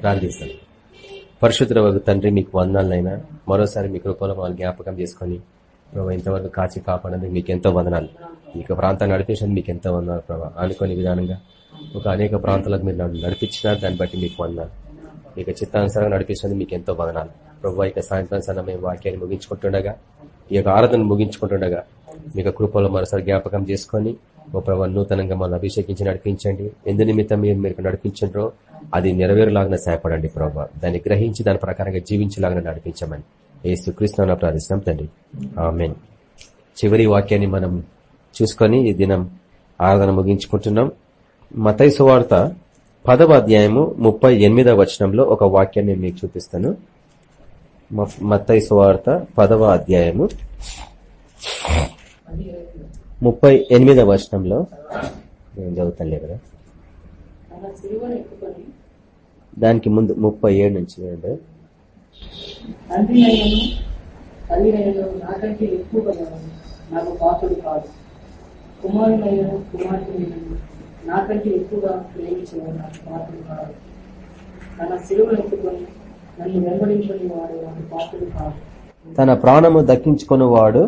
ప్రార్థిస్తాను. పరిశుద్ధ తండ్రి మీకు వందనాలైనా మరోసారి మీ కృపలో వాళ్ళు జ్ఞాపకం చేసుకుని ప్రభావ ఇంతవరకు కాచి కాపాడని మీకు ఎంతో వందనాలు. ఈ ప్రాంతాన్ని నడిపించినందుకు మీకు ఎంతో వందనాలు ప్రభావ అనుకోని విధానంగా ఒక అనేక ప్రాంతాలకు మీరు నన్ను నడిపించినారు దాన్ని బట్టి మీకు వందనాలు. మీకు చిత్తానుసారంగా నడిపించినందుకు మీకు ఎంతో వదనాలు. ప్రభు ఇక సాయంత్రం సమయం వాక్యాన్ని ముగించుకుంటుండగా ఈ యొక్క ఆరాధన ముగించుకుంటుండగా మీకు కృపలో మరోసారి జ్ఞాపకం చేసుకొని ఓ నూతనంగా మమ్మల్ని అభిషేకించి నడిపించండి. ఎందు నిమిత్తం మీరు మీరు నడిపించండ్రో అది నెరవేరులాగా సహాయపడండి ప్రభావ దాన్ని గ్రహించి దాని ప్రకారంగా జీవించేలాగా నడిపించమని ఏసు కృష్ణ ప్రార్థిస్తాం తండ్రి. ఆమెన్. చివరి వాక్యాన్ని మనం చూసుకొని ఈ దినం ఆరాధన ముగించుకుంటున్నాం. మతై సువార్త పదవ అధ్యాయము ముప్పై ఎనిమిదవ వచనంలో ఒక వాక్యాన్ని మీకు చూపిస్తాను. మత్తై సువార్త పదవ అధ్యాయము. ముప్పై ఎనిమిదవ వచనంలో. నేను చదువుతానులే కదా దానికి ముందు ముప్పై ఏడు నుంచి నాకంటే ఎక్కువగా ప్రేమించిన నాకు పాత్రుడు కాదు. తన సిలువను ఎత్తుకొని నన్ను వెంబడించని వాడు పాత్రుడు కాదు. తన ప్రాణము దక్కించుకొనువాడు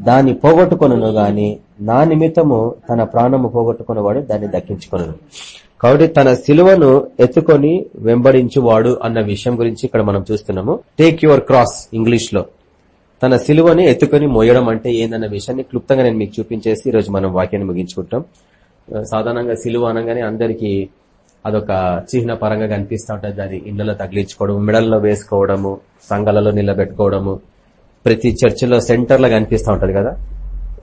దాన్ని పోగొట్టుకొను గాని నా నిమిత్తము తన ప్రాణము పోగొట్టుకున్నవాడు దాన్ని దక్కించుకొను కాబట్టి తన సిలువను ఎత్తుకొని వెంబడించువాడు అన్న విషయం గురించి ఇక్కడ మనం చూస్తున్నాము. టేక్ యువర్ క్రాస్ ఇంగ్లీష్లో. తన సిలువని ఎత్తుకొని మోయడం అంటే ఏందన్న విషయాన్ని క్లుప్తంగా నేను మీకు చూపించేసి ఈ రోజు మనం వాక్యాన్ని ముగించుకుంటాం. సాధారణంగా సిలువ అనగానే అందరికీ అదొక చిహ్న పరంగా కనిపిస్తూ ఉంటుంది. అది ఇళ్ళలో తగిలించుకోవడం మెడల్లో వేసుకోవడము సంఘాలలో నిలబెట్టుకోవడము ప్రతి చర్చిలో సెంటర్లో కనిపిస్తూ ఉంటుంది కదా?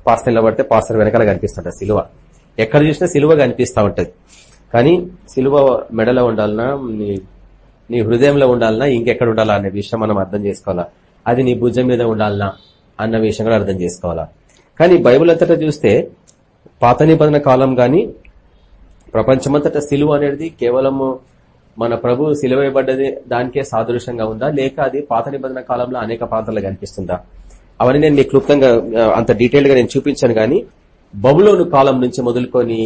పాస్టర్ నిలబడితే పాస్టర్ వెనకాల కనిపిస్తుంటది సిలువ. ఎక్కడ చూసినా సిలువ కనిపిస్తూ ఉంటుంది. కానీ సిలువ మెడలో ఉండాలన్నా నీ నీ హృదయంలో ఉండాలన్నా ఇంకెక్కడ ఉండాలా అనే విషయం మనం అర్థం చేసుకోవాలా? అది నీ భుజం మీద ఉండాలనా అన్న విషయం కూడా అర్థం చేసుకోవాలా? కానీ బైబిల్ అంతటా చూస్తే పాత నిబంధన కాలం గాని ప్రపంచమంతట సిలువ అనేది కేవలము మన ప్రభు సిలువైబడ్డది దానికే సాదృశ్యంగా ఉందా? లేక అది పాత నిబంధన కాలంలో అనేక ప్రాంతాల్లో కనిపిస్తుందా? అవన్నీ నేను మీకు క్లుప్తంగా అంత డీటెయిల్గా నేను చూపించాను గాని బబులోను కాలం నుంచి మొదలుకొని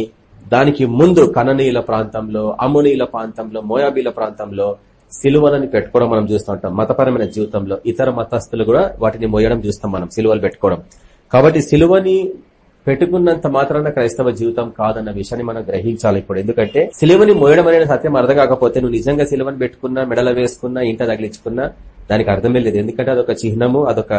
దానికి ముందు కననీయుల ప్రాంతంలో అమునీయుల ప్రాంతంలో మోయాబీల ప్రాంతంలో సిలువలని పెట్టుకోవడం మనం చూస్తూ ఉంటాం. మతపరమైన జీవితంలో ఇతర మతస్థులు కూడా వాటిని మోయడం చూస్తాం మనం సిలువలు పెట్టుకోవడం. కాబట్టి సిలువని పెట్టుకున్నంత మాత్రాన క్రైస్తవ జీవితం కాదన్న విషయాన్ని మనం గ్రహించాలి ఇప్పుడు. ఎందుకంటే సిలువని మోయడం అనేది సత్యం అర్థం కాకపోతే నువ్వు నిజంగా సిలువని పెట్టుకున్నా మెడల వేసుకున్నా ఇంట తగిలించుకున్నా దానికి అర్థమే లేదు. ఎందుకంటే అదొక చిహ్నము అదొక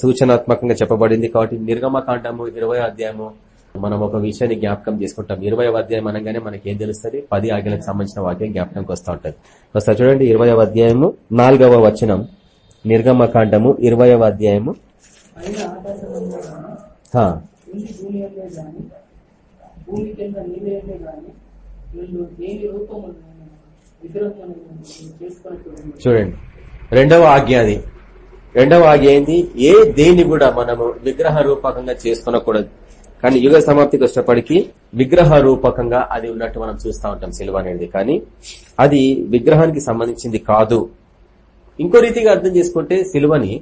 సూచనాత్మకంగా చెప్పబడింది కాబట్టి నిర్గమకాండము ఇరవై అధ్యాయము మనం ఒక విషయాన్ని జ్ఞాపకం చేసుకుంటాం. ఇరవై అధ్యాయం అనగానే మనకి ఏం తెలుస్తుంది? పది ఆజ్ఞలకు సంబంధించిన వాక్యం జ్ఞాపకంకి వస్తూ ఉంటుంది. ఒకసారి చూడండి ఇరవై అధ్యాయము నాలుగవ వచనం. నిర్గమకాండము ఇరవై అధ్యాయము. గాని భూమి కింద గాని వీళ్ళు దేని రూపము విగ్రహం చూడండి. రెండవ ఆజ్ఞ అది. రెండవ ఆజ్ఞ ఏంది? ఏ దేన్ని కూడా మనము విగ్రహ రూపకంగా చేసుకునకూడదు. కానీ యుగ సమాప్తికి వచ్చేప్పటికీ విగ్రహ రూపకంగా అది ఉన్నట్టు మనం చూస్తూ ఉంటాం సిలువ అనేది. కానీ అది విగ్రహానికి సంబంధించింది కాదు. ఇంకో రీతిగా అర్థం చేసుకుంటే సిలువని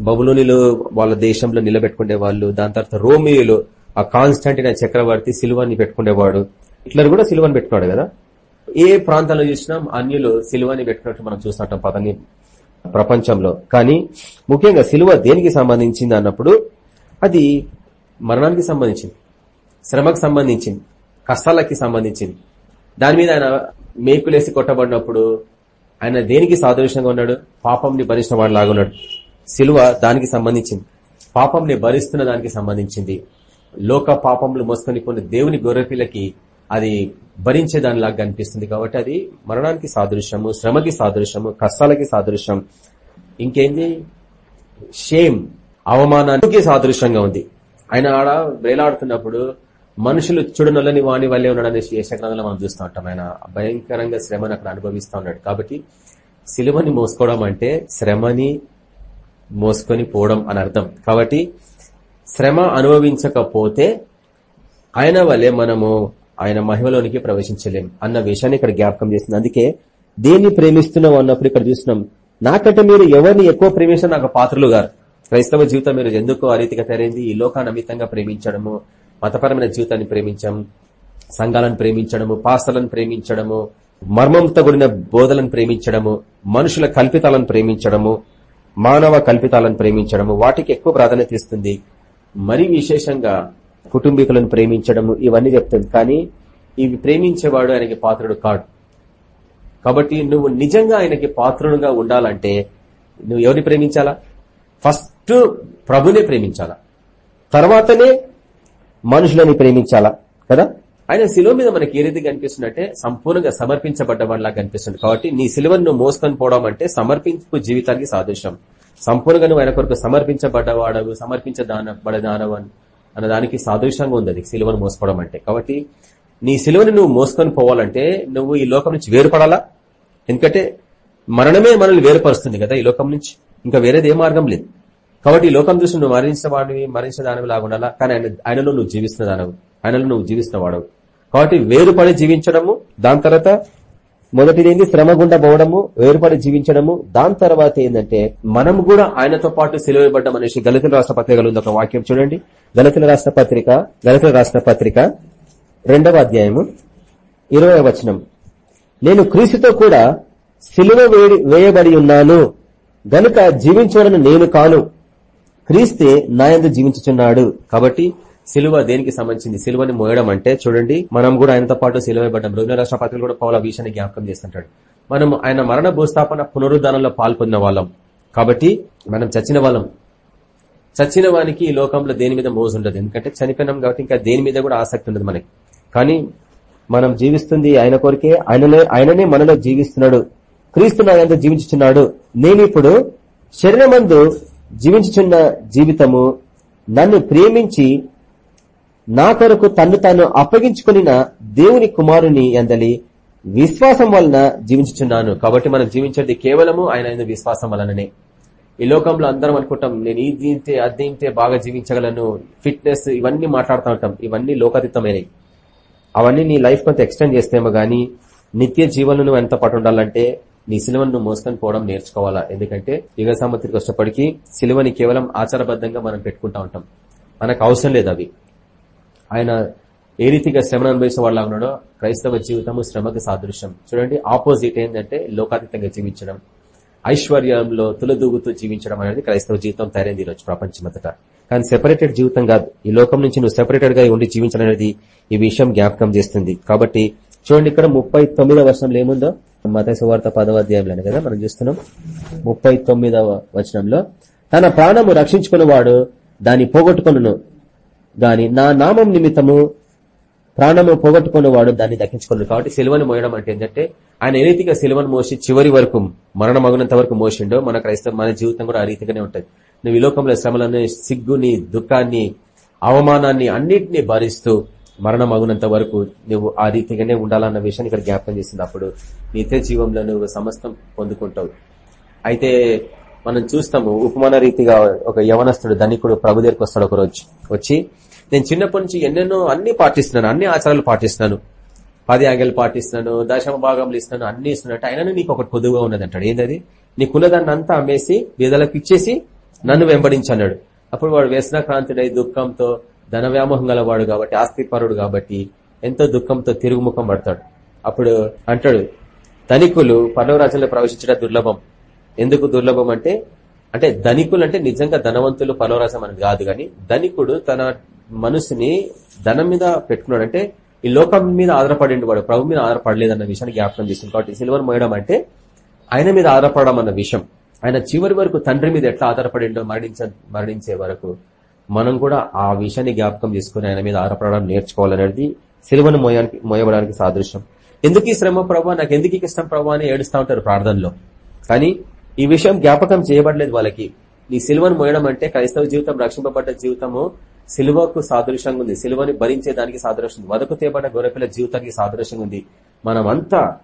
బబులోనిలో వాళ్ళ దేశంలో నిలబెట్టుకునే వాళ్ళు దాని తర్వాత రోమియోలు ఆ కాన్స్టాంటిన్ చక్రవర్తి సిలువని పెట్టుకునేవాడు. హిట్లర్ కూడా సిలువని పెట్టుకున్నాడు కదా? ఏ ప్రాంతాల్లో చూసినా అన్యులు సిలువని పెట్టుకున్నట్టు మనం చూస్తుంటాం పదని ప్రపంచంలో. కానీ ముఖ్యంగా సిలువ దేనికి సంబంధించింది అన్నప్పుడు అది మరణానికి సంబంధించింది శ్రమకు సంబంధించింది కష్టాలకి సంబంధించింది. దాని మీద ఆయన మేకులేసి కొట్టబడినప్పుడు ఆయన దేనికి సాదృశ్యంగా ఉన్నాడు? పాపంని భరించిన వాడు లాగున్నాడు సిలువ దానికి సంబంధించింది. పాపంని భరిస్తున్న దానికి సంబంధించింది. లోక పాపములు మోసుకొని కొన్ని దేవుని గొర్రెపిల్లకి అది భరించే దానిలాగా కనిపిస్తుంది కాబట్టి అది మరణానికి సాదృశ్యము శ్రమకి సాదృశ్యము కష్టాలకి సాదృశ్యం. ఇంకేంది? షేమ్ అవమానానికి సాదృశ్యంగా ఉంది. ఆయన ఆడ వేలాడుతున్నప్పుడు మనుషులు చూడనొల్లని వాణి వల్లే ఉన్నాడనే యశగ్రంథంలో మనం చూస్తూ ఉంటాం. ఆయన భయంకరంగా శ్రమను అక్కడ అనుభవిస్తూ ఉన్నాడు. కాబట్టి సిలువని మోసుకోవడం అంటే శ్రమని మోసుకొని పోవడం అని అర్థం. కాబట్టి శ్రమ అనుభవించకపోతే ఆయన వల్లే మనము ఆయన మహిమలోనికి ప్రవేశించలేం అన్న విషయాన్ని ఇక్కడ జ్ఞాపకం చేసింది అందుకే దేన్ని ప్రేమిస్తున్నావు అన్నప్పుడు ఇక్కడ చూస్తున్నాం నాకంటే మీరు ఎవరిని ఎక్కువ ప్రేమించిన నాకు పాత్రలు గారు. క్రైస్తవ జీవితం మీరు ఎందుకు అరీతిగా తయారైంది? ఈ లోకానమితంగా ప్రేమించడము మతపరమైన జీవితాన్ని ప్రేమించడం సంఘాలను ప్రేమించడము పాస్తలను ప్రేమించడము మర్మంతో కూడిన బోధలను ప్రేమించడము మనుషుల కల్పితాలను ప్రేమించడము మానవ కల్పితాలను ప్రేమించడము వాటికి ఎక్కువ ప్రాధాన్యత ఇస్తుంది. మరి విశేషంగా కుటుంబీకులను ప్రేమించడము ఇవన్నీ చెప్తుంది. కానీ ఇవి ప్రేమించేవాడు ఆయనకి పాత్రుడు కాడు. కాబట్టి నువ్వు నిజంగా ఆయనకి పాత్రుడుగా ఉండాలంటే నువ్వు ఎవరిని ప్రేమించాలా? ఫస్ట్ ప్రభునే ప్రేమించాలా? తర్వాతనే మనుషులని ప్రేమించాలా? కదా? ఆయన శిలువ మీద మనకి ఏ రీతిగా కనిపిస్తున్నట్టే సంపూర్ణంగా సమర్పించబడ్డ వాళ్ళగా కనిపిస్తుంది. కాబట్టి నీ శిలువను నువ్వు మోసుకొని పోవడం అంటే సమర్పింపు జీవితానికి సాదృశ్యం. సంపూర్ణంగా నువ్వు ఆయన కొరకు సమర్పించబడ్డవాడవు సమర్పించబడదానవు అన్న దానికి సాదృశ్యంగా ఉంది అది శిలువను మోసుకోవడం అంటే. కాబట్టి నీ శిలువని నువ్వు మోసుకొని పోవాలంటే నువ్వు ఈ లోకం నుంచి వేరుపడాలా? ఎందుకంటే మరణమే మనల్ని వేరుపరుస్తుంది కదా ఈ లోకం నుంచి. ఇంకా వేరేది ఏ మార్గం లేదు. కాబట్టి ఈ లోకం చూసి నువ్వు మరణించిన వాడివి మరణించిన దానివి లాగా ఉండాలా? కానీ ఆయన ఆయనలో నువ్వు జీవిస్తున్న దానవు. ఆయనలో నువ్వు జీవిస్తున్న వాడవు. కాబట్టి వేరుపడి జీవించడము దాని తర్వాత మొదటిది ఏంది శ్రమ గుండా పోవడము వేరుపడి జీవించడము దాని తర్వాత ఏంటంటే మనం కూడా ఆయనతో పాటు సెలవుబడ్డ మనిషి గలితుల రాష్ట్ర పత్రికలు ఉంది ఒక వాక్యం చూడండి. గలితుల రాష్ట్ర పత్రిక గలితుల రాష్ట్ర పత్రిక రెండవ అధ్యాయము ఇరవై వచనం. నేను క్రీస్తుతో కూడా సిలువ వేడి వేయబడి ఉన్నాను. గనుక జీవించవలను నేను కాను. క్రీస్తే నాయందు జీవించుచున్నాడు. కాబట్టి సిలువ దేనికి సంబంధించింది? సిలువని మోయడం అంటే చూడండి మనం కూడా ఆయనతో పాటు సిలువబడ్డాం ఇవ్వడం. రోగిన కూడా పౌల విషయాన్ని జ్ఞాపకం చేస్తుంటాడు. మనం ఆయన మరణ భూస్థాపన పునరుద్ధానంలో పాల్పొందిన వాళ్ళం. కాబట్టి మనం చచ్చిన వాళ్ళం. చచ్చిన వానికి ఈ లోకంలో దేని మీద మోజు ఉండదు. ఎందుకంటే చనిపోయినాం కాబట్టి ఇంకా దేని మీద కూడా ఆసక్తి ఉండదు మనకి. కానీ మనం జీవిస్తుంది ఆయన కొరికే ఆయనలో ఆయననే మనలో జీవిస్తున్నాడు. క్రీస్తు నా ఎంత జీవించుచున్నాడు. నేనిప్పుడు శరీరమందు జీవించుచున్న జీవితము నన్ను ప్రేమించి నా కొరకు తన్ను తాను అప్పగించుకుని దేవుని కుమారుని అందలి విశ్వాసం వలన జీవించుచున్నాను. కాబట్టి మనం జీవించేది కేవలము ఆయన విశ్వాసం వలననే. ఈ లోకంలో అందరం అనుకుంటాం నేను ఈ దీంతే అది బాగా జీవించగలను ఫిట్నెస్ ఇవన్నీ మాట్లాడుతూ ఉంటాం. ఇవన్నీ లోకాతీతమైనవి అవన్నీ నీ లైఫ్ కొంత ఎక్స్టెండ్ చేస్తేమో గానీ నిత్య జీవనం నువ్వు ఎంత పట్టు ఉండాలంటే నీ సిలువను మోసుకొని పోవడం నేర్చుకోవాలా? ఎందుకంటే యుగ సామర్థ్యకి వచ్చినప్పటికీ సిలువని కేవలం ఆచారబద్ధంగా మనం పెట్టుకుంటా ఉంటాం. మనకు అవసరం లేదు అవి. ఆయన ఏ రీతిగా శ్రమను అనుభవించే వాళ్ళ ఉన్నాడో క్రైస్తవ జీవితము శ్రమకు సాదృశ్యం. చూడండి ఆపోజిట్ ఏంటంటే లోకాతీతంగా జీవించడం ఐశ్వర్యంలో తులదూగుతూ జీవించడం అనేది క్రైస్తవ జీవితం తయారైంది ఈరోజు ప్రపంచమంతటా. కానీ సెపరేటెడ్ జీవితం కాదు. ఈ లోకం నుంచి నువ్వు సెపరేటెడ్గా ఉండి జీవించడం అనేది ఈ విషయం జ్ఞాపకం చేస్తుంది. కాబట్టి చూడండి ఇక్కడ ముప్పై తొమ్మిదవ వర్షంలో ఏముందో? మత వార్త పదవ అధ్యాయంలోనే కదా మనం చూస్తున్నాం. ముప్పై తొమ్మిదవ వచనంలో తన ప్రాణము రక్షించుకున్నవాడు దాన్ని పోగొట్టుకును గాని నా నామం నిమిత్తము ప్రాణము పోగొట్టుకున్నవాడు దాన్ని దక్కించుకున్నాడు. కాబట్టి సిలువను మోయడం అంటే ఏంటంటే ఆయన ఏ రీతిగా సిలువను మోసి చివరి వరకు మరణమగినంత వరకు మోసిండో మన క్రైస్తవ మన జీవితం కూడా ఆ రీతిగానే ఉంటుంది. నువ్వు ఈ లోకంలో శ్రమలను సిగ్గుని దుఃఖాన్ని అవమానాన్ని అన్నిటినీ భరిస్తూ మరణమగునంత వరకు నువ్వు ఆ రీతిగానే ఉండాలన్న విషయాన్ని ఇక్కడ జ్ఞాపకం చేసినప్పుడు నిత్య జీవంలో నువ్వు సమస్తం పొందుకుంటావు. అయితే మనం చూస్తాము ఉపమాన రీతిగా ఒక యవనస్తుడు ధనికుడు ప్రభు దగ్గరకు వస్తాడు ఒక రోజు వచ్చి నేను చిన్నప్పటి నుంచి ఎన్నెన్నో అన్ని పాటిస్తున్నాను అన్ని ఆచారాలు పాటిస్తున్నాను. పది ఆగలు పాటిస్తున్నాను దశమ భాగంలో ఇస్తున్నాను అన్ని ఇస్తున్నట్టు అయినా నీకు ఒకటి పొదువుగా ఉన్నది అంటాడు ఏంటది నీకున్నదాన్ని అంతా అమ్మేసి బీదలకు ఇచ్చేసి నన్ను వెంబడించన్నాడు. అప్పుడు వాడు వ్యసన క్రాంతుడై దుఃఖంతో ధన వ్యామోహం గలవాడు కాబట్టి ఆస్తిపరుడు కాబట్టి ఎంతో దుఃఖంతో తిరుగుముఖం పడతాడు. అప్పుడు అంటాడు ధనికులు పర్లవరాజంలో ప్రవేశించడం దుర్లభం. ఎందుకు దుర్లభం అంటే అంటే ధనికులు అంటే నిజంగా ధనవంతులు పర్లవరాజం అనేది కాదు కానీ ధనికుడు తన మనసుని ధనం మీద పెట్టుకున్నాడు అంటే ఈ లోకం మీద ఆధారపడి వాడు ప్రభు మీద ఆధారపడలేదు అన్న విషయాన్ని జ్ఞాపకం చేస్తుంది కాబట్టి సిల్వర్ మోయడం అంటే ఆయన మీద ఆధారపడడం అన్న విషయం. ఆయన చివరి వరకు తండ్రి మీద ఎట్లా ఆధారపడిండో మరణించ మరణించే వరకు మనం కూడా ఆ విషయాన్ని జ్ఞాపకం చేసుకుని ఆయన మీద ఆధారపడడం నేర్చుకోవాలనేది సిలువను మోయడానికి మోయబడానికి సాదృశ్యం. ఎందుకు ఈ శ్రమ ప్రభావ నాకు ఎందుకు ఇష్టం ప్రభావ అని ఏడుస్తూ ఉంటారు ప్రార్థనలో. కానీ ఈ విషయం జ్ఞాపకం చేయబడలేదు వాళ్ళకి. నీ సిలువను మోయడం అంటే క్రైస్తవ జీవితం రక్షింపబడ్డ జీవితము సిలువకు సాదృశ్యంగా ఉంది. సిలువని భరించే దానికి సాదృశ్యం వదకు తేబడ్డ గొర్రెపిల్ల జీవితానికి సాదృశ్యంగా ఉంది. మనమంతా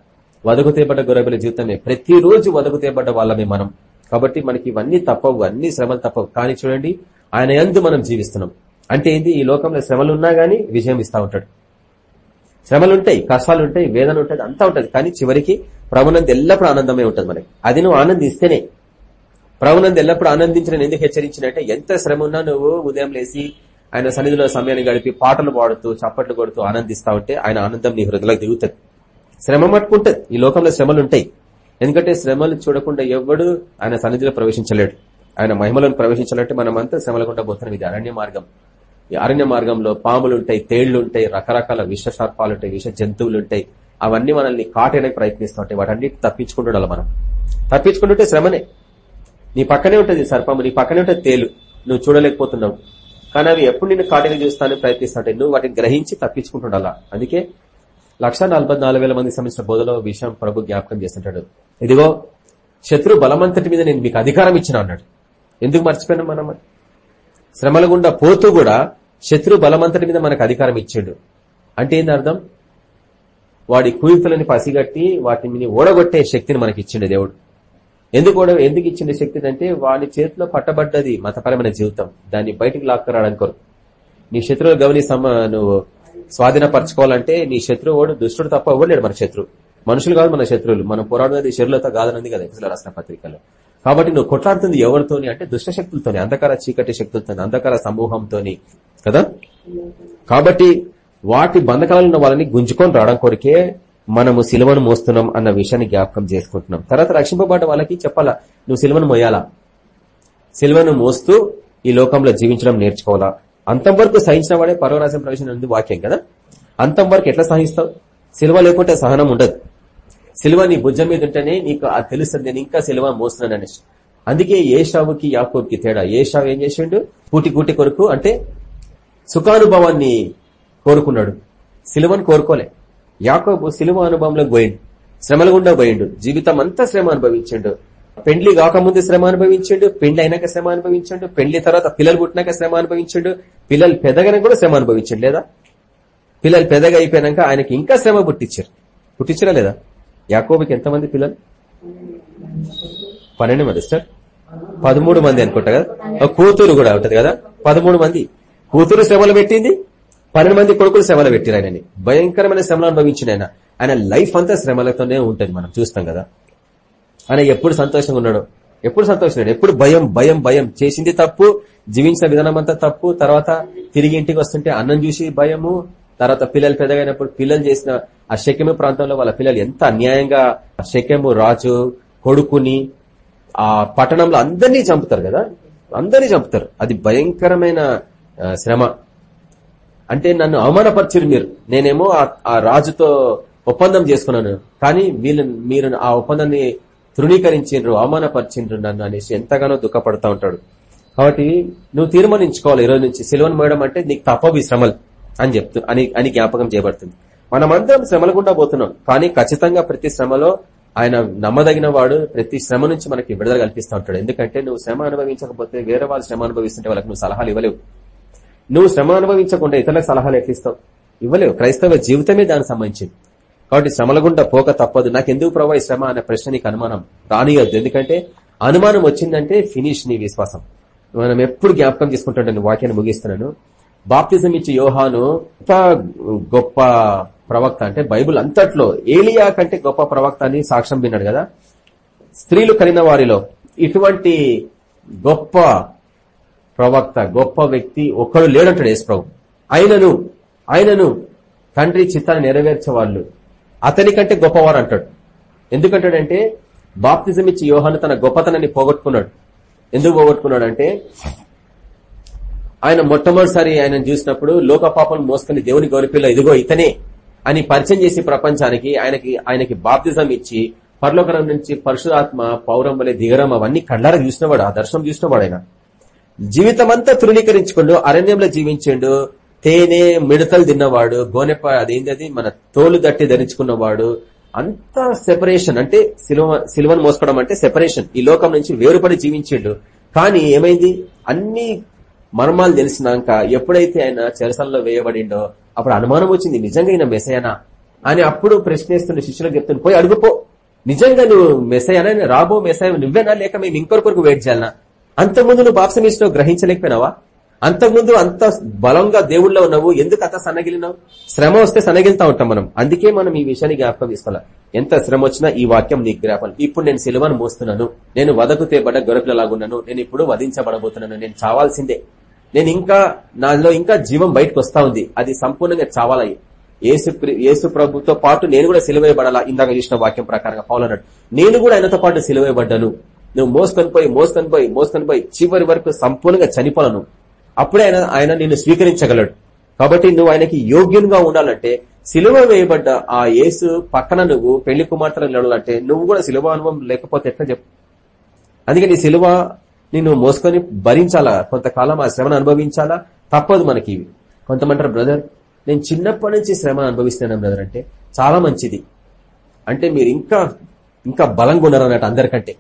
వదకు తేబడ్డ గొర్రెపిల్ల జీవితమే. ప్రతిరోజు వదకు తేబడ్డ వాళ్ళమే మనం. కాబట్టి మనకి ఇవన్నీ తప్పవు అన్ని శ్రమలు తప్పవు. కానీ చూడండి ఆయన ఎందు మనం జీవిస్తున్నాం. అంటే ఏంది? ఈ లోకంలో శ్రమలు ఉన్నా గానీ విజయం ఇస్తా ఉంటాడు. శ్రమలుంటాయి కష్టాలుంటాయి వేదన ఉంటుంది అంతా ఉంటుంది. కానీ చివరికి ప్రభునంది ఎల్లప్పుడు ఆనందమే ఉంటుంది మనకి. అది నువ్వు ఆనందిస్తేనే. ప్రభునంది ఎల్లప్పుడు ఆనందించిన ఎందుకు హెచ్చరించినట్టే ఎంత శ్రమ ఉన్నా నువ్వు ఉదయం లేసి ఆయన సన్నిధిలో సమయాన్ని గడిపి పాటలు పాడుతూ చప్పట్లు కొడుతూ ఆనందిస్తా ఉంటే ఆయన ఆనందం నీ హృదయలకు దిగుతుంది. శ్రమ మట్టుకుంటది ఈ లోకంలో శ్రమలు ఉంటాయి. ఎందుకంటే శ్రమలు చూడకుండా ఎవడు ఆయన సన్నిధిలో ప్రవేశించలేడు. ఆయన మహిమలను ప్రవేశించాలంటే మనమంతా శ్రమల గుండా పోతున్నాం ఇది అరణ్య మార్గం. ఈ అరణ్య మార్గంలో పాములు ఉంటాయి తేళ్ళు ఉంటాయి రకరకాల విష సర్పాలు ఉంటాయి విష జంతువులు ఉంటాయి. అవన్నీ మనల్ని కాటేయడానికి ప్రయత్నిస్తూ ఉంటాయి. వాటన్నిటి తప్పించుకుంటుండాలి మనం. తప్పించుకుంటుంటే శ్రమనే. నీ పక్కనే ఉంటుంది సర్పము నీ పక్కనే ఉంటుంది తేలు. నువ్వు చూడలేకపోతున్నావు. కానీ అవి ఎప్పుడు నిన్ను కాటిని చూస్తానని ప్రయత్నిస్తుంటాయి నువ్వు వాటిని గ్రహించి తప్పించుకుంటుండాలా అందుకే లక్ష మంది సంబంధించిన బోధలో విషయం ప్రభు జ్ఞాపకం చేస్తుంటాడు. ఇదిగో శత్రు బలమంతటి మీద నేను మీకు అధికారం ఇచ్చిన అన్నాడు. ఎందుకు మర్చిపోయినా మనం? శ్రమల గుండా పోతూ కూడా శత్రు బలమంతటి మీద మనకు అధికారం ఇచ్చాడు. అంటే ఏంది అర్థం? వాడి కుయుక్తులని పసిగట్టి వాటిని ఓడగొట్టే శక్తిని మనకి ఇచ్చిండే దేవుడు. ఎందుకు ఎందుకు ఇచ్చిన శక్తి అంటే వాడి చేతిలో పట్టబడ్డది మతపరమైన జీవితం. దాన్ని బయటికి లాక్కరాడని కొరకు నీ శత్రువులు గమని సమ నువ్వు స్వాధీనపరచుకోవాలంటే నీ శత్రువు ఓడు దుష్టుడు తప్ప ఇవ్వలేడు మన శత్రువు. మనుషులు కాదు మన శత్రువులు. మనం పోరాడుతుంది శరీరతో కాదనంది కదా ఎపిసల రాసిన పత్రికలో. కాబట్టి నువ్వు కొట్లాడుతుంది ఎవరితోని అంటే దుష్ట శక్తులతోని అంధకార చీకటి శక్తులతో అంధకార సమూహంతోని కదా? కాబట్టి వాటి బంధకాలలో ఉన్న వాళ్ళని గుంజుకొని రావడం కొరికే మనము సిలువను మోస్తున్నాం అన్న విషయాన్ని జ్ఞాపకం చేసుకుంటున్నాం. తర్వాత రక్షింపబడ్డ వాళ్ళకి చెప్పాలా నువ్వు సిలువను మోయాలా? సిలువను మోస్తూ ఈ లోకంలో జీవించడం నేర్చుకోవాలా? అంతం వరకు సహించిన వాడే పర్వరాశం ప్రవేశం ఉంది వాక్యం కదా? అంతం వరకు ఎట్లా సహిస్తావు? సిలువ లేకుంటే సహనం ఉండదు. సిలువ నీ భుజం మీద ఉంటేనే నీకు అది తెలుస్తుంది నేను ఇంకా సిలువ మోస్తున్నాను అనేసి. అందుకే ఏ షావుకి యాకోబ్కి తేడా. ఏ షావు ఏం చేసిండు? కూటి కూటి కొరకు అంటే సుఖానుభవాన్ని కోరుకున్నాడు. సిలువను కోరుకోలే. యాకోబు సిలువ అనుభవంలో పోయిండు. శ్రమల గుండా పోయిండు. జీవితం అంతా శ్రమ అనుభవించిండు. పెండ్లి కాకముందు శ్రమ అనుభవించిండు. పెండ్లి అయినాక శ్రమ అనుభవించిండు. పెండ్లి తర్వాత పిల్లలు పుట్టినాక శ్రమ అనుభవించిండు. పిల్లలు పెద్దగానే కూడా శ్రమ అనుభవించండు లేదా? పిల్లలు పెద్దగా అయిపోయినాక ఆయనకి ఇంకా శ్రమ పుట్టించారు. పుట్టించరా లేదా? యాకోబుకి ఎంతమంది పిల్లలు? పన్నెండు మంది సార్ పదమూడు మంది అనుకుంటా కదా? కూతురు కూడా ఉంటది కదా? పదమూడు మంది. కూతురు శ్రమలు పెట్టింది? పన్నెండు మంది కొడుకులు శ్రమలు పెట్టిరు ఆయనని. భయంకరమైన శ్రమలు అనుభవించిన ఆయన. ఆయన లైఫ్ అంతా శ్రమలతోనే ఉంటుంది మనం చూస్తాం కదా. ఆయన ఎప్పుడు సంతోషంగా ఉన్నాడు? ఎప్పుడు సంతోషం ఎప్పుడు భయం భయం భయం. చేసింది తప్పు జీవించిన విధానం అంతా తప్పు తర్వాత తిరిగి ఇంటికి వస్తుంటే అన్నం చూసి భయము తర్వాత పిల్లలు పెద్దగైనప్పుడు పిల్లలు చేసిన ఆ శక్యము ప్రాంతంలో వాళ్ళ పిల్లలు ఎంత అన్యాయంగా శక్యము రాజు కొడుకుని ఆ పట్టణంలో అందరినీ చంపుతారు కదా? అందరినీ చంపుతారు. అది భయంకరమైన శ్రమ. అంటే నన్ను అవమానపరిచిరు మీరు. నేనేమో ఆ- ఆ రాజుతో ఒప్పందం చేసుకున్నాను. కానీ వీళ్ళు మీరు ఆ ఒప్పందాన్ని తృణీకరించిండ్రు అవమానపరిచిండ్రు నన్ను అనేసి ఎంతగానో దుఃఖపడతా ఉంటాడు. కాబట్టి నువ్వు తీర్మానించుకోవాలి ఈరోజు నుంచి. సిల్వన్ మోయడం అంటే నీకు తప్పవి శ్రమలు అని చెప్తూ అని అని జ్ఞాపకం చేయబడుతుంది. మనమందరం శ్రమలు గుండా పోతున్నాం. కానీ ఖచ్చితంగా ప్రతి శ్రమలో ఆయన నమ్మదగిన వాడు ప్రతి శ్రమ నుంచి మనకి విడుదల కల్పిస్తూ ఉంటాడు. ఎందుకంటే నువ్వు శ్రమ అనుభవించకపోతే వేరే వాళ్ళు శ్రమ అనుభవిస్తుంటే వాళ్ళకి నువ్వు సలహాలు ఇవ్వలేవు. నువ్వు శ్రమ అనుభవించకుండా ఇతరులకు సలహాలు ఎట్లిస్తావు ఇవ్వలేవు. క్రైస్తవ జీవితమే దానికి సంబంధించింది. కాబట్టి శ్రమల గుండా పోక తప్పదు. నాకు ఎందుకు ప్రభావ ఈ శ్రమ అనే ప్రశ్న నీకు అనుమానం? రానియద్దు. ఎందుకంటే అనుమానం వచ్చిందంటే ఫినిష్ నీ విశ్వాసం. మనం ఎప్పుడు జ్ఞాపకం తీసుకుంటాను వాక్యాన్ని ముగిస్తున్నాను. బాప్తిజం ఇచ్చే యోహాను ఎంత గొప్ప ప్రవక్త అంటే బైబుల్ అంతట్లో ఏలియా కంటే గొప్ప ప్రవక్త అని సాక్ష్యం విన్నాడు కదా. స్త్రీలు కలిగిన వారిలో ఇటువంటి గొప్ప ప్రవక్త గొప్ప వ్యక్తి ఒక్కడు లేడంటాడు యేసు ఆయనను ఆయనను తండ్రి చిత్తాన్ని నెరవేర్చేవాళ్ళు. అతని కంటే గొప్పవారు అంటాడు. ఎందుకంటాడంటే బాప్తిజం ఇచ్చి యోహాను తన గొప్పతనాన్ని పోగొట్టుకున్నాడు. ఎందుకు పోగొట్టుకున్నాడు అంటే ఆయన మొట్టమొదటిసారి ఆయన చూసినప్పుడు లోక పాపం మోసుకుని దేవుని గౌరవపిల్ల ఇదిగో ఇతనే అని పరిచయం చేసి ప్రపంచానికి ఆయనకి ఆయనకి బాప్తిజం ఇచ్చి పరలోకరం నుంచి పరశురాత్మ పౌరం వలె దిగరం అవన్నీ కళ్ళారా చూసినవాడు ఆ దర్శనం చూసినవాడు ఆయన. జీవితం అంతా అరణ్యంలో జీవించిండు. తేనె మిడతలు తిన్నవాడు గోనెప్ప అదేంటి అది? మన తోలు దట్టి ధరించుకున్నవాడు. అంత సెపరేషన్ అంటే సిల్వ సిలువను మోసుకోవడం అంటే సెపరేషన్ ఈ లోకం నుంచి వేరుపడి జీవించిండు. కానీ ఏమైంది? అన్ని మర్మాలు తెలిసినాక ఎప్పుడైతే ఆయన చెరసల్లో వేయబడిండో అప్పుడు అనుమానం వచ్చింది నిజంగా ఈయన మెసయనా అని అప్పుడు ప్రశ్నిస్తున్న శిష్యులకు చెప్తున్నా పోయి అడుగుపో నిజంగా నువ్వు మెసయనా రాబో మెసయ నువ్వేనా? లేక మేము ఇంకొకరికి వెయిట్ చేయాలనా? అంతకుముందు నువ్వు బాప్సం గ్రహించలేకపోయినావా? అంతకుముందు అంత బలంగా దేవుళ్ళో ఉన్నావు. ఎందుకు అంత సన్నగిలినావు శ్రమ వస్తే సన్నగిలుతా ఉంటాం మనం. అందుకే మనం ఈ విషయాన్ని జ్ఞాపకం తీసుకోవాలి ఎంత శ్రమ వచ్చినా ఈ వాక్యం నీకు జ్ఞాపకం. ఇప్పుడు నేను సిలువను మోస్తున్నాను. నేను వదకు తేబడ్డ గొరకులలాగున్నాను నేను ఇప్పుడు వధించబడబోతున్నాను. నేను చావాల్సిందే. నేను ఇంకా నాలో ఇంకా జీవం బయటకు వస్తా ఉంది. అది సంపూర్ణంగా చావాలయ్యి. ఏసు ఏసు యేసు ప్రభుతో పాటు నేను కూడా సిలువేయబడాలా ఇందాక చూసిన వాక్యం ప్రకారంగా పౌలు నేను కూడా ఆయనతో పాటు సిలువేయబడ్డాను నువ్వు మోసుకొని పోయి మోసుకొని పోయి మోసుకొని పోయి చివరి వరకు సంపూర్ణంగా చనిపోలను అప్పుడే ఆయన ఆయన నిన్ను స్వీకరించగలడు. కాబట్టి నువ్వు ఆయనకి యోగ్యంగా ఉండాలంటే సిలువ వేయబడ్డ ఆ యేసు పక్కన నువ్వు పెళ్ళి కుమార్తెలు నిలవాలంటే నువ్వు కూడా సిలువ అనుభవం లేకపోతే ఎట్లా చెప్పు? అందుకే నీ సిలువ నిన్ను మోసుకొని భరించాలా? కొంతకాలం ఆ శ్రమను అనుభవించాలా? తప్పదు మనకి ఇవి. కొంతమంటారు బ్రదర్ నేను చిన్నప్పటి నుంచి శ్రమ అనుభవిస్తున్నాను బ్రదర్ అంటే చాలా మంచిది. అంటే మీరు ఇంకా ఇంకా బలంగా ఉన్నారు అన్నట్టు అందరికంటే.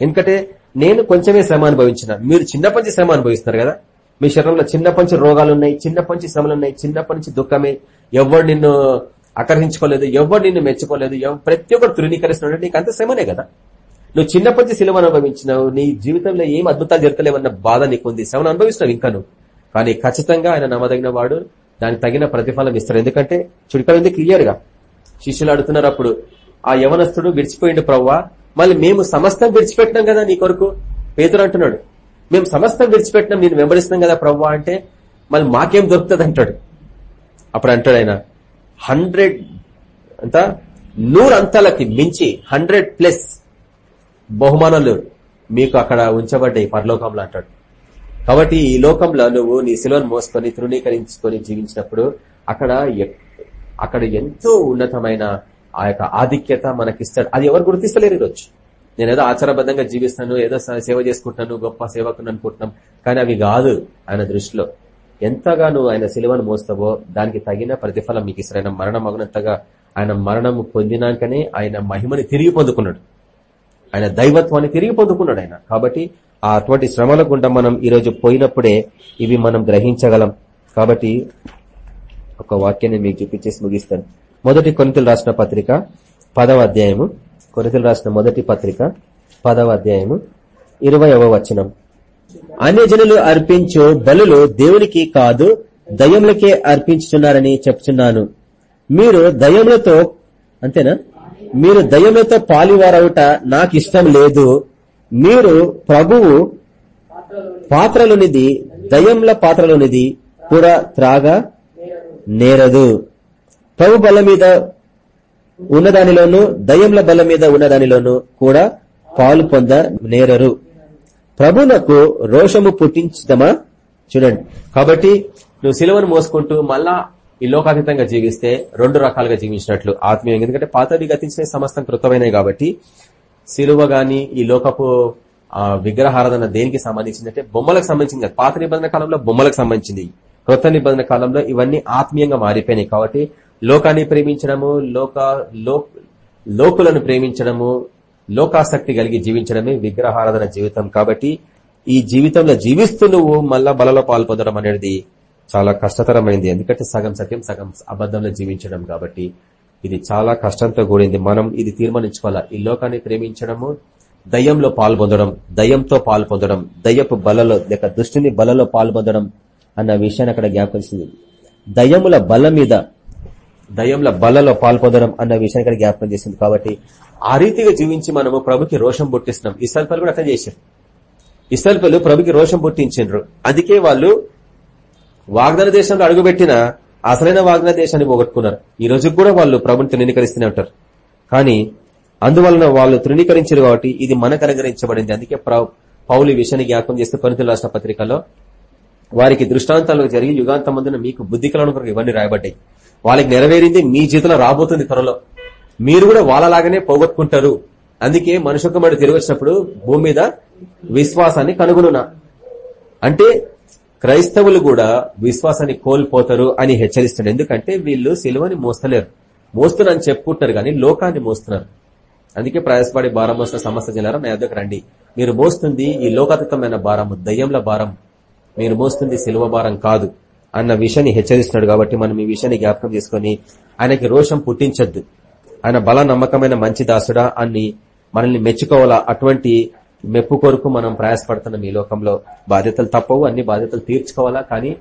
ఎందుకంటే నేను కొంచెమే శ్రమ అనుభవించిన. మీరు చిన్నప్పటి నుంచి శ్రమ అనుభవిస్తున్నారు కదా? మీ శరీరంలో చిన్నప్పటి నుంచి రోగాలు ఉన్నాయి చిన్నప్పటి నుంచి శ్రమలు ఉన్నాయి చిన్నప్పటి నుంచి దుఃఖమే. ఎవరు నిన్ను ఆకర్షించుకోలేదు ఎవరు నిన్ను మెచ్చుకోలేదు ప్రతి ఒక్కరు తృణీకరిస్తున్నాడు నీకు అంత శ్రమనే కదా? నువ్వు చిన్నప్పటి నుంచి సిలువ అనుభవించినావు నీ జీవితంలో ఏం అద్భుతాలు జరగలేవన్న బాధ నీకుంది. శ్రమను అనుభవిస్తున్నావు ఇంకా నువ్వు. కానీ ఖచ్చితంగా ఆయన నమ్మదగిన వాడు దానికి తగిన ప్రతిఫలం ఇస్తారు ఎందుకంటే చుడికలు ఉంది క్లియర్గా శిష్యులు అడుగుతున్నారు అప్పుడు ఆ యవనస్తుడు విడిచిపోయిండు ప్రవ్వా మళ్ళీ మేము సమస్తం విడిచిపెట్టినాం కదా నీ కొరకు? పేతురు అంటున్నాడు. మేము సమస్తం విడిచిపెట్టినాం నేను వెంబడిస్తున్నాం కదా ప్రవ్వా అంటే మళ్ళీ మాకేం దొరుకుతుంది అంటాడు. అప్పుడు అంటాడు ఆయన హండ్రెడ్ అంత నూరు అంతాలకి మించి హండ్రెడ్ ప్లస్ బహుమానాలు మీకు అక్కడ ఉంచబడ్డాయి పరలోకంలో అంటాడు. కాబట్టి ఈ లోకంలో నువ్వు నీ శిలువను మోసుకొని తృణీకరించుకొని జీవించినప్పుడు అక్కడ అక్కడ ఎంతో ఉన్నతమైన ఆ యొక్క ఆధిక్యత మనకిస్తాడు. అది ఎవరు గుర్తిస్తలేరు ఈరోజు. నేను ఏదో ఆచారబద్ధంగా జీవిస్తాను ఏదో స- సేవ చేసుకుంటాను గొప్ప సేవకుని అనుకుంటున్నాం. కానీ అవి కాదు ఆయన దృష్టిలో. ఎంతగా నువ్వు ఆయన సిలువను మోస్తావో దానికి తగిన ప్రతిఫలం మీకు ఇస్తారు ఆయన మరణం అగునంతగా ఆయన మరణం పొందినాకనే ఆయన మహిమని తిరిగి పొందుకున్నాడు. ఆయన దైవత్వాన్ని తిరిగి పొందుకున్నాడు ఆయన. కాబట్టి ఆ అటువంటి శ్రమల గుండా మనం ఈరోజు పోయినప్పుడే ఇవి మనం గ్రహించగలం. కాబట్టి ఒక వాక్యాన్ని మీకు చూపించేసి ముగిస్తాను. మొదటి కొనితలు రాసిన పత్రిక పదవ అధ్యాయము. కొనితలు రాసిన మొదటి పత్రిక పదవ అధ్యాయము ఇరవయవ వచనం. అన్యజనులు అర్పించు బలులు దేవునికి కాదు దయ్యములకే అర్పించుతున్నారని చెప్తున్నాను మీరు దయ్యములతో అంతేనా? మీరు దయ్యములతో పాలివారవుట నాకు ఇష్టం లేదు. మీరు ప్రభువు పాత్రలోనిది దయ్యంల పాత్రలోనిది కూడా త్రాగ నేరదు. ప్రభు బల మీద ఉన్నదానిలోను దయ్యంల బల మీద ఉన్నదానిలోను కూడా పాలు పొంద నేరరు. ప్రభునకు రోషము పుట్టించుదమా? చూడండి. కాబట్టి నువ్వు సిలువను మోసుకుంటూ మళ్ళా ఈ లోకాతీతంగా జీవిస్తే రెండు రకాలుగా జీవించినట్లు ఆత్మీయంగా. ఎందుకంటే పాతవి గతించిన సమస్తం కృతమైనవి కాబట్టి సిలువ గాని ఈ లోకపు విగ్రహారాధన దేనికి సంబంధించిందంటే బొమ్మలకు సంబంధించింది పాత నిబంధన కాలంలో బొమ్మలకు సంబంధించింది. కృత నిబంధన కాలంలో ఇవన్నీ ఆత్మీయంగా మారిపోయినాయి కాబట్టి లోకాన్ని ప్రేమించడము లోక లోకులను ప్రేమించడము లోకాసక్తి కలిగి జీవించడమే విగ్రహారాధన జీవితం. కాబట్టి ఈ జీవితంలో జీవిస్తూ నువ్వు మళ్ళా బలలో పాల్పొందడం అనేది చాలా కష్టతరమైంది. ఎందుకంటే సగం సత్యం సగం అబద్ధంలో జీవించడం కాబట్టి ఇది చాలా కష్టంతో కూడింది. మనం ఇది తీర్మానించుకోవాలా? ఈ లోకాన్ని ప్రేమించడము దయ్యంలో పాల్పొందడం దయ్యంతో పాల్పొందడం దయ్యపు బలలో లేక దుష్టిని బలలో పాల్పొందడం అన్న విషయాన్ని అక్కడ జ్ఞాపకం దయ్యముల బల మీద దయ్యంల బలలో పాల్పొందడం అన్న విషయాన్ని ఇక్కడ జ్ఞాపకం చేసింది. కాబట్టి ఆ రీతిగా జీవించి మనము ప్రభుకి రోషం పుట్టిస్తున్నాం. ఇసల్పలు కూడా అట్లా చేశారు. ఇసల్పలు ప్రభుకి రోషం పుట్టించారు అందుకే వాళ్ళు వాగ్దాన దేశంలో అడుగుపెట్టిన అసలైన వాగ్దాన దేశాన్ని పోగొట్టుకున్నారు. ఈ రోజు కూడా వాళ్ళు ప్రభుని తృణీకరిస్తూనే ఉంటారు. కానీ అందువలన వాళ్ళు తృణీకరించారు కాబట్టి ఇది మనకు అనుగ్రహించబడింది. అందుకే పౌలు విషయాన్ని జ్ఞాపకం చేస్తే పరితులు రాసిన పత్రికలో వారికి దృష్టాంతాలు జరిగి యుగాంతమందున మీకు బుద్ధి కలను ఇవన్నీ రాయబడ్డాయి. వాళ్ళకి నెరవేరింది మీ జీవితంలో రాబోతుంది త్వరలో. మీరు కూడా వాళ్ళలాగానే పోగొట్టుకుంటారు. అందుకే మనుషు కుమారుడు తిరిగి వచ్చినప్పుడు భూమి మీద విశ్వాసాన్ని కనుగొనున్నా అంటే క్రైస్తవులు కూడా విశ్వాసాన్ని కోల్పోతారు అని హెచ్చరిస్తాడు. ఎందుకంటే వీళ్ళు సిలువని మోస్తలేరు. మోస్తున్నారని చెప్పుకుంటున్నారు కానీ లోకాన్ని మోస్తున్నారు. అందుకే ప్రయాసపడి భారం మోసిన సమస్య జిల్లారా నా దగ్గర రండి. మీరు మోస్తుంది ఈ లోకాతీతమైన భారము దయ్యంల భారం. మీరు మోస్తుంది సిలువ భారం కాదు. అన్న విషయాన్ని హెచ్చరిస్తున్నాడు కాబట్టి మనం ఈ విషయాన్ని జ్ఞాపకం చేసుకుని ఆయనకి రోషం పుట్టించద్దు. ఆయన బల నమ్మకమైన మంచి దాసుడా. అని మనల్ని మెచ్చుకోవాలా? అటువంటి మెప్పు కొరకు మనం ప్రయాసపడుతున్నాం ఈ లోకంలో. బాధ్యతలు తప్పవు అన్ని బాధ్యతలు తీర్చుకోవాలా? కానీ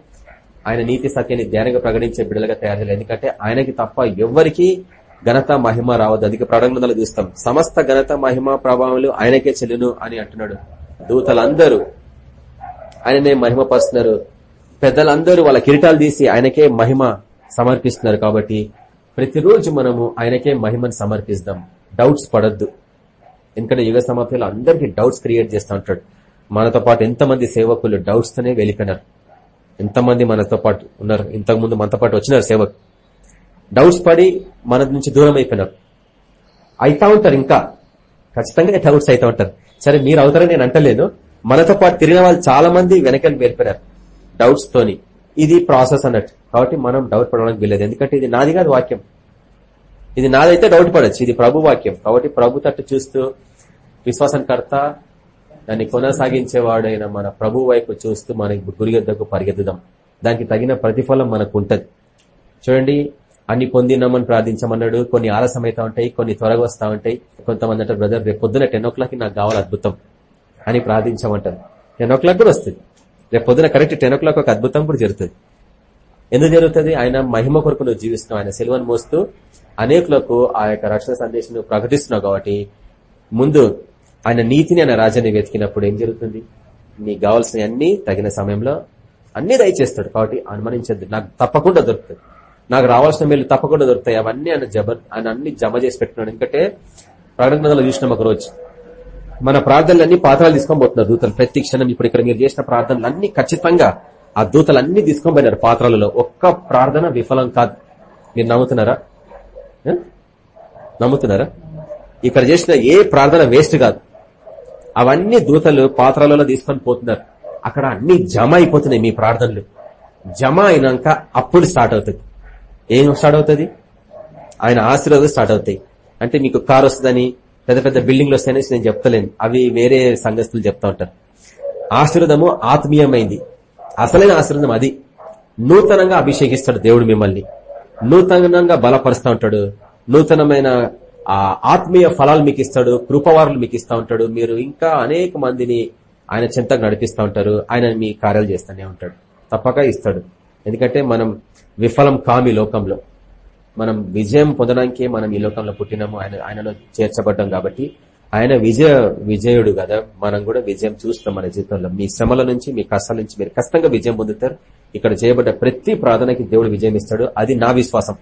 ఆయన నీతి సత్యాన్ని ధ్యానంగా ప్రకటించే బిడ్డలుగా తయారు ఎందుకంటే ఆయనకి తప్ప ఎవ్వరికి ఘనత మహిమ రావద్దు. అందుకే ప్రకటనలో చూస్తాం. సమస్త ఘనత మహిమ ప్రభావాలు ఆయనకే చెల్లును అని అంటున్నాడు. దూతలందరూ ఆయననే మహిమ పరుస్తున్నారు పెద్దలందరూ వాళ్ళ కిరీటాలు తీసి ఆయనకే మహిమ సమర్పిస్తున్నారు కాబట్టి ప్రతిరోజు మనము ఆయనకే మహిమను సమర్పిస్తాం. డౌట్స్ పడద్దు. ఎందుకంటే యుగ సమాప్తిలో అందరికీ డౌట్స్ క్రియేట్ చేస్తూ ఉంటాడు. మనతో పాటు ఎంతమంది సేవకులు డౌట్స్ తోనే వెళ్ళిపోయినారు. ఎంతమంది మనతో పాటు ఉన్నారు. ఇంతకుముందు మనతో పాటు వచ్చినారు సేవకు. డౌట్స్ పడి మన నుంచి దూరం అయిపోయినారు. అయితా ఉంటారు ఇంకా. ఖచ్చితంగా డౌట్స్ అయితా ఉంటారు. సరే మీరు అవుతారని నేను అంటలేను మనతో పాటు తిరిగిన వాళ్ళు చాలా మంది వెనకని వెళ్ళిపోయినారు డౌట్స్ తోని. ఇది ప్రాసెస్ అన్నట్టు. కాబట్టి మనం డౌట్ పడడానికి వీలేదు ఎందుకంటే ఇది నాది కాదు వాక్యం. ఇది నాదైతే డౌట్ పడచ్చు. ఇది ప్రభు వాక్యం. కాబట్టి ప్రభు తట్టు చూస్తూ విశ్వాసంకర్త దాన్ని కొనసాగించేవాడైన మన ప్రభు వైపు చూస్తూ మనకి గురిగద్దకు పరిగెత్తుదాం. దానికి తగిన ప్రతిఫలం మనకు ఉంటది. చూడండి అన్ని పొందినామని ప్రార్థించమన్నాడు. కొన్ని ఆలస్యం అవుతా ఉంటాయి కొన్ని త్వరగా వస్తా ఉంటాయి. కొంతమంది అంటారు బ్రదర్ రేపు పొద్దున టెన్ ఓ క్లాక్ నాకు కావాలి అద్భుతం అని ప్రార్థించమంటారు. టెన్ ఓ క్లాక్ కూడా వస్తుంది. రేపు పొద్దున కరెక్ట్ టెన్ ఓ క్లాక్ ఒక అద్భుతం కూడా జరుగుతుంది. ఎందుకు జరుగుతుంది? ఆయన మహిమ కొరకు నువ్వు జీవిస్తున్నావు. ఆయన సెలవును మోస్తూ అనేకులకు ఆ యొక్క రక్షణ సందేశం ప్రకటిస్తున్నావు కాబట్టి ముందు ఆయన నీతిని ఆయన రాజ్యాన్ని వెతికినప్పుడు ఏం జరుగుతుంది? నీకు కావాల్సిన అన్ని తగిన సమయంలో అన్ని దయచేస్తాడు కాబట్టి అనుమానించద్దు నాకు తప్పకుండా దొరుకుతుంది నాకు రావాల్సిన మేలు తప్పకుండా దొరుకుతాయి. అవన్నీ ఆయన జబర్ ఆయన అన్ని జమ చేసి పెట్టుకున్నాడు. ఎందుకంటే ప్రకటనలో చూసినాం ఒక రోజు మన ప్రార్థనలన్నీ పాత్రలు తీసుకొని పోతున్నారు దూతలు. ప్రతి క్షణం ఇప్పుడు ఇక్కడ మీరు చేసిన ప్రార్థనలన్నీ ఖచ్చితంగా ఆ దూతలు అన్ని తీసుకొని పోయినారు పాత్రలలో. ఒక్క ప్రార్థన విఫలం కాదు. మీరు నమ్ముతున్నారా? నమ్ముతున్నారా? ఇక్కడ చేసిన ఏ ప్రార్థన వేస్ట్ కాదు. అవన్నీ దూతలు పాత్రలలో తీసుకొని పోతున్నారు. అక్కడ అన్ని జమ అయిపోతున్నాయి మీ ప్రార్థనలు. జమ అయినాక అప్పుడు స్టార్ట్ అవుతుంది. ఏం స్టార్ట్ అవుతుంది? ఆయన ఆశీర్వాదం స్టార్ట్ అవుతాయి. అంటే మీకు కారు వస్తుందని పెద్ద పెద్ద బిల్డింగ్లు వస్తాయనేసి నేను చెప్తలేను. అవి వేరే సంఘస్థులు చెప్తా ఉంటారు. ఆశీర్వాదము ఆత్మీయమైంది. అసలైన ఆశీర్వాదం అది. నూతనంగా అభిషేకిస్తాడు దేవుడు మిమ్మల్ని. నూతనంగా బలపరుస్తూ ఉంటాడు. నూతనమైన ఆత్మీయ ఫలాలు మీకు ఇస్తాడు. కృపవారులు మీకు ఇస్తూ ఉంటాడు. మీరు ఇంకా అనేక మందిని ఆయన చెంతకు నడిపిస్తూ ఉంటారు. ఆయన మీ కార్యాలు చేస్తూనే ఉంటాడు. తప్పక ఇస్తాడు. ఎందుకంటే మనం విఫలం కామి లోకంలో. మనం విజయం పొందడానికే మనం ఈ లోకంలో పుట్టినాము. ఆయన ఆయనలో చేర్చబడ్డాం కాబట్టి ఆయన విజయ విజయుడు కదా. మనం కూడా విజయం చూస్తాం మన జీవితంలో. మీ శ్రమల నుంచి మీ కష్టాల నుంచి మీరు కష్టంగా విజయం పొందుతారు. ఇక్కడ చేయబడ్డ ప్రతి ప్రార్థనకి దేవుడు విజయం ఇస్తాడు. అది నా విశ్వాసం.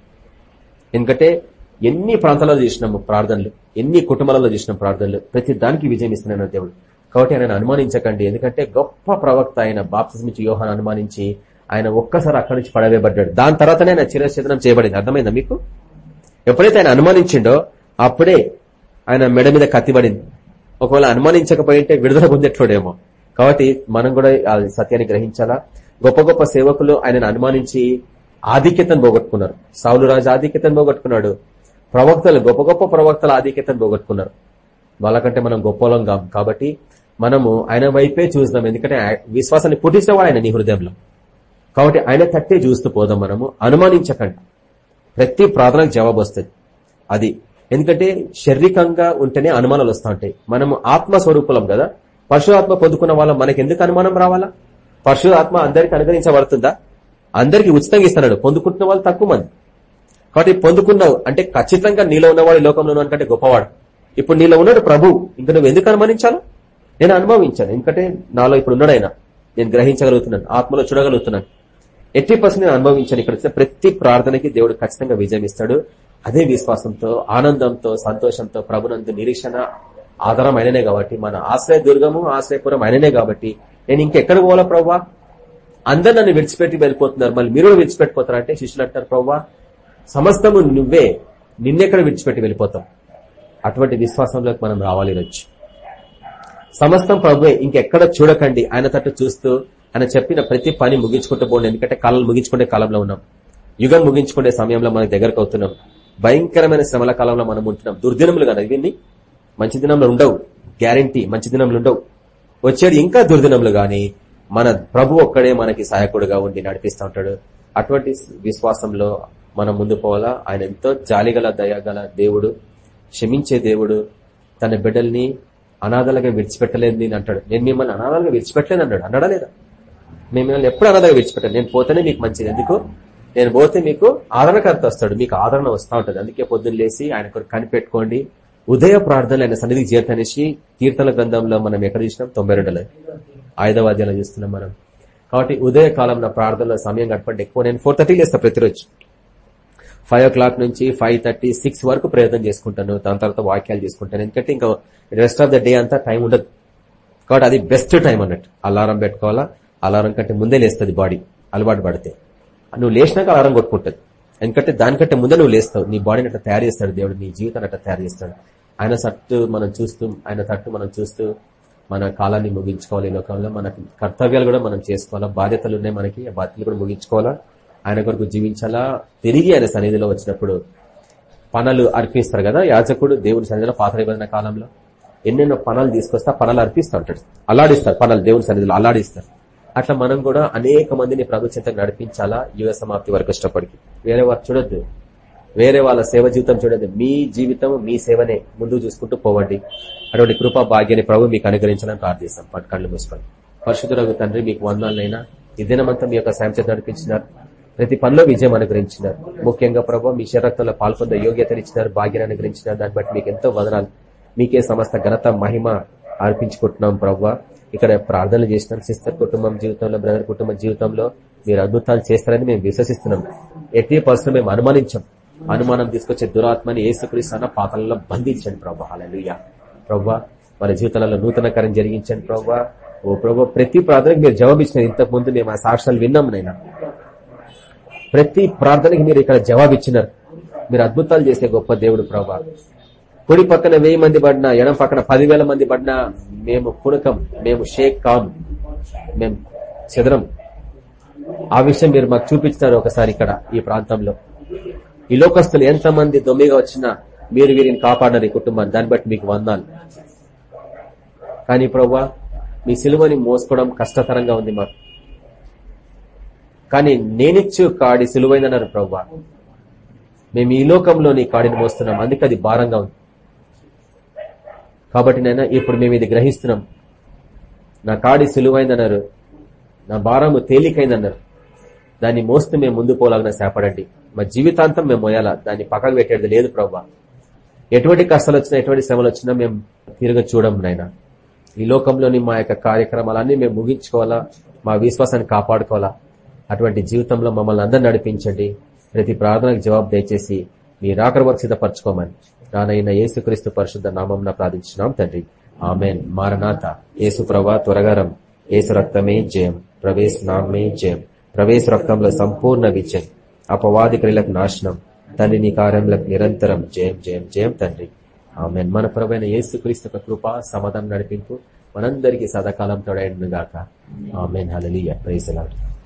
ఎందుకంటే ఎన్ని ప్రాంతాలలో చేసినాము ప్రార్థనలు ఎన్ని కుటుంబాలలో చేసిన ప్రార్థనలు ప్రతి దానికి విజయం ఇస్తున్నాడు దేవుడు. కాబట్టి ఆయన అనుమానించకండి. ఎందుకంటే గొప్ప ప్రవక్త ఆయన బాప్తిస్మిచ్చి యోహాన్ అనుమానించి ఆయన ఒక్కసారి అక్కడి నుంచి పడవేయబడ్డాడు. దాని తర్వాతనే ఆయన చిరఛేదనం చేయబడింది. అర్థమైందా మీకు? ఎప్పుడైతే ఆయన అనుమానించిండో అప్పుడే ఆయన మెడ మీద కత్తిబడింది ఒకవేళ అనుమానించకపోయింటే విడుదల పొందేటోడేమో. కాబట్టి మనం కూడా సత్యాన్ని గ్రహించాలా? గొప్ప గొప్ప సేవకులు ఆయనను అనుమానించి ఆధిక్యతను పోగొట్టుకున్నారు. సౌలు రాజు ఆధిక్యతను పోగొట్టుకున్నాడు. ప్రవక్తలు గొప్ప గొప్ప ప్రవక్తల ఆధిక్యతను పోగొట్టుకున్నారు. వాళ్ళకంటే మనం గొప్పలం కాబట్టి మనము ఆయన వైపే చూసినాం ఎందుకంటే విశ్వాసాన్ని విశ్వాసాన్ని పుట్టించేవాడు ఆయన నీ హృదయంలో. కాబట్టి ఆయన తట్టే చూస్తూ పోదాం మనము. అనుమానించకండి. ప్రతి ప్రార్థనకు జవాబు వస్తుంది. అది. ఎందుకంటే శారీరకంగా ఉంటేనే అనుమానాలు వస్తూ ఉంటాయి. మనము ఆత్మ స్వరూపులం కదా. పరశురాత్మ పొందుకున్న వాళ్ళం మనకి ఎందుకు అనుమానం రావాలా? పరశురాత్మ అందరికి అనుగ్రహించబడుతుందా? అందరికి ఉచితంగా ఇస్తున్నాడు పొందుకుంటున్న వాళ్ళు తక్కువ మంది. కాబట్టి పొందుకున్నావు అంటే ఖచ్చితంగా నీలో ఉన్నవాడు లోకంలో అనుకంటే గొప్పవాడు. ఇప్పుడు నీలో ఉన్నాడు ప్రభు. ఇంకా నువ్వు ఎందుకు అనుమానించాలి? నేను అనుభవించాను. ఎందుకంటే నాలో ఇప్పుడు ఉన్నాడు ఆయన. నేను గ్రహించగలుగుతున్నాను. ఆత్మలో చూడగలుగుతున్నాను. ఎట్టి పర్సెంట్ అనుభవించాను ఇక్కడ వచ్చిన ప్రతి ప్రార్థనకి దేవుడు ఖచ్చితంగా విజయం ఇస్తాడు. అదే విశ్వాసంతో ఆనందంతో సంతోషంతో ప్రభునందు నిరీక్షణ ఆధారం అయిననే కాబట్టి మన ఆశ్రయ దుర్గము ఆశ్రయపురం అయిననే కాబట్టి నేను ఇంకెక్కడ పోవాలా ప్రవ్వా? అందరు నన్ను విడిచిపెట్టి వెళ్ళిపోతున్నారు. మళ్ళీ మీరు కూడా విడిచిపెట్టిపోతారు అంటే శిష్యులు అంటారు ప్రవ్వా సమస్తము నువ్వే. నిన్నెక్కడ విడిచిపెట్టి వెళ్ళిపోతాం అటువంటి విశ్వాసంలోకి మనం రావాలి ఈరోజు. సమస్తం ప్రభువే. ఇంకెక్కడ చూడకండి. ఆయన తట్టు చూస్తూ ఆయన చెప్పిన ప్రతి పని ముగించుకుంటూ పోండి ఎందుకంటే కాలం ముగించుకునే కాలంలో ఉన్నాం. యుగం ముగించుకునే సమయంలో మనకు దగ్గరకు అవుతున్నాం. భయంకరమైన శ్రమల కాలంలో మనం ఉంటున్నాం. దుర్దినములు కదా ఇవన్నీ? మంచి దినంలో ఉండవు. గ్యారంటీ మంచి దినంలో ఉండవు. వచ్చేది ఇంకా దుర్దినములు గాని మన ప్రభు ఒక్కడే మనకి సహాయకుడుగా ఉండి నడిపిస్తూ ఉంటాడు. అటువంటి విశ్వాసంలో మనం ముందు పోవాలా? ఆయన ఎంతో జాలిగల దయగల దేవుడు క్షమించే దేవుడు తన బిడ్డల్ని అనాథలుగా విడిచిపెట్టలేదు నేను అంటాడు. నేను మిమ్మల్ని అనాథలుగా విడిచిపెట్టలేదు అన్నాడు అన్నాడా లేదా? మేము మిమ్మల్ని ఎప్పుడు అనాథగా విడిచిపెట్టాను. నేను పోతేనే మీకు మంచిది. ఎందుకు? నేను పోతే మీకు ఆదరణకర్త వస్తాడు. మీకు ఆదరణ వస్తూ ఉంటుంది. అందుకే పొద్దున్న లేసి ఆయన కొరకు కనిపెట్టుకోండి. ఉదయ ప్రార్థనలు ఆయన సన్నిధికి చేరతనేసి కీర్తన గ్రంథంలో మనం ఎక్కడ చూసినాం? తొంభై రెండులో. ఐదవ అధ్యాయంలో చూస్తున్నాం మనం. కాబట్టి ఉదయ నా ప్రార్థనలో సమయం గడపండి ఎక్కువ. నేను ఫోర్ థర్టీకి లేస్తా ప్రతిరోజు. ఫైవ్ ఓ క్లాక్ నుంచి ఫైవ్ థర్టీ సిక్స్ వరకు ప్రయత్నం చేసుకుంటాను. దాని తర్వాత వాక్యాలు చేసుకుంటాను. ఎందుకంటే ఇంకా రెస్ట్ ఆఫ్ ద డే అంతా టైం ఉండదు. కాబట్టి అది బెస్ట్ టైం అన్నట్టు. అలారం పెట్టుకోవాలా? అలారం కంటే ముందే లేస్తుంది బాడీ అలవాటు పడితే. నువ్వు లేచినాక అలారం కొట్టుకుంటుంది. ఎందుకంటే దానికంటే ముందే నువ్వు లేస్తావు. నీ బాడీని అట్లా తయారు చేస్తాడు దేవుడు నీ జీవితాన్ని అట్లా తయారు చేస్తాడు. ఆయన తట్టు మనం చూస్తూ ఆయన తట్టు మనం చూస్తూ మన కాలాన్ని ముగించుకోవాలి. ఈ లోకంలో మన కర్తవ్యాలు కూడా మనం చేసుకోవాలా బాధ్యతలు ఉన్నాయి మనకి ఆ బాధ్యతలు కూడా ముగించుకోవాలా ఆయన కొరకు జీవించాలా తిరిగి ఆయన సన్నిధిలో వచ్చినప్పుడు పనులు అర్పిస్తారు కదా యాజకుడు దేవుడి సన్నిధిలో పాత నిబంధన కాలంలో. ఎన్నెన్నో పనులు తీసుకొస్తే పనులు అర్పిస్తూ ఉంటాడు. అలాడిస్తారు పనులు దేవుడి సన్నిధిలో అలాడిస్తారు అట్లా మనం కూడా అనేక మందిని ప్రభు నడిపించాలా? యుగ సమాప్తి వరకు ఇష్టపడికి. వేరే వారు చూడొద్దు. వేరే వాళ్ళ సేవ జీవితం చూడదు మీ జీవితం మీ సేవనే ముందు చూసుకుంటూ పోవండి. అటువంటి కృపా భాగ్యాన్ని ప్రభు మీకు అనుగ్రహించాలని ప్రార్థిస్తాం. పట్టు మూసుకొని పరిశుద్ధులకు తండ్రి మీకు వందాలైనా ఈ దినమంతా మీ యొక్క సాయం చేత నడిపించినారు. ప్రతి పనిలో విజయం అనుగ్రహించినారు. ముఖ్యంగా ప్రభు మీ శరీరంలో పాల్పొందే యోగ్యతనిచ్చినారు భాగ్యాన్ని అనుగ్రహించినారు. దాన్ని బట్టి మీకు ఎంతో వదనాలు. మీకే సమస్త ఘనత మహిమ అర్పించుకుంటున్నాం ప్రభు. ఇక్కడ ప్రార్థనలు చేసినాం సిస్టర్ కుటుంబం జీవితంలో బ్రదర్ కుటుంబ జీవితంలో మీరు అద్భుతాలు చేస్తారని మేము విశ్వసిస్తున్నాం. ఎట్టి పరిస్థితులు మేము అనుమానించాం. అనుమానం తీసుకొచ్చే దురాత్మని ఏసుక్రీస్తున్న పాతలలో బంధించండి ప్రభు. హలలుయ ప్రభు మన జీవితాలలో నూతన జరిగించండి ప్రభు. ఓ ప్రభు ప్రతి ప్రార్థనకి మీరు జవాబిచ్చినారు ఇంతకు ముందు మేము ఆ సాక్ష్యాలు విన్నాం నైనా. ప్రతి ప్రార్థనకి మీరు ఇక్కడ జవాబిచ్చినారు. మీరు అద్భుతాలు చేసే గొప్ప దేవుడు ప్రభా. కుడి పక్కన వెయ్యి మంది పడినా ఎడం పక్కన పదివేల మంది పడినా మేము పుణకం మేము షేక్ కాం మేము చెదరం. ఆ విషయం మీరు మాకు చూపించినారు ఒకసారి ఇక్కడ ఈ ప్రాంతంలో. ఈ లోకస్తులు ఎంతమంది దొమ్మిగా వచ్చినా మీరు వీరిని కాపాడారు ఈ కుటుంబాన్ని. దాన్ని బట్టి మీకు వందాలు. కానీ ప్రవ్వా మీ సిలువని మోసుకోవడం కష్టతరంగా ఉంది మాకు. కానీ నేనిచ్చు కాడి సిలువైందన్నారు ప్రవ్వా. మేము ఈ లోకంలోని కాడిని మోస్తున్నాం. అందుకే అది భారంగా ఉంది. కాబట్టి నైనా ఇప్పుడు మేము ఇది గ్రహిస్తున్నాం. నా కాడి సులువైందన్నారు. నా భారము తేలికైందన్నారు. దాన్ని మోస్తూ మేము ముందు పోలాగిన సేపడండి. మా జీవితాంతం మేము మోయాలా? దాన్ని పక్కకు పెట్టేది లేదు ప్రభా ఎటువంటి కష్టాలు వచ్చినా ఎటువంటి శ్రమలు వచ్చినా మేము తిరగ చూడం నాయన. ఈ లోకంలోని మా యొక్క కార్యక్రమాలన్నీ మేము ముగించుకోవాలా? మా విశ్వాసాన్ని కాపాడుకోవాలా? అటువంటి జీవితంలో మమ్మల్ని అందరు నడిపించండి. ప్రతి ప్రార్థనకు జవాబు దయచేసి మీ రాకర వరకు సిద్ధపరచుకోమని. నానైన యేసుక్రీస్తు పరిశుద్ధ నామం ప్రార్థించినాం తండ్రి. ఆమెన్. మారనాథ. యేసు ప్రభా త్వరగారం. యేసు రక్తమే జయం. ప్రవేశ నామే జయం. ప్రవేశ రక్తంలో సంపూర్ణ విజయం. అపవాది క్రియలకు నాశనం. తండ్రి నీ కార్యములకు నిరంతరం జయం జయం జయం తండ్రి. ఆమెన్. మన యేసు యేసుక్రీస్తు కృప సమాధానం నడిపింపు మనందరికీ సదాకాలం తోడైండుగాక ఆమెన్. హలలియ ప్రైసలాడు